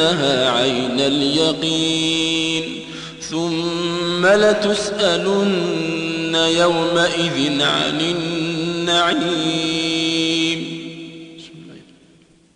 لترونها عين اليقين. ثم لتسألن يومئذ عن النعيم.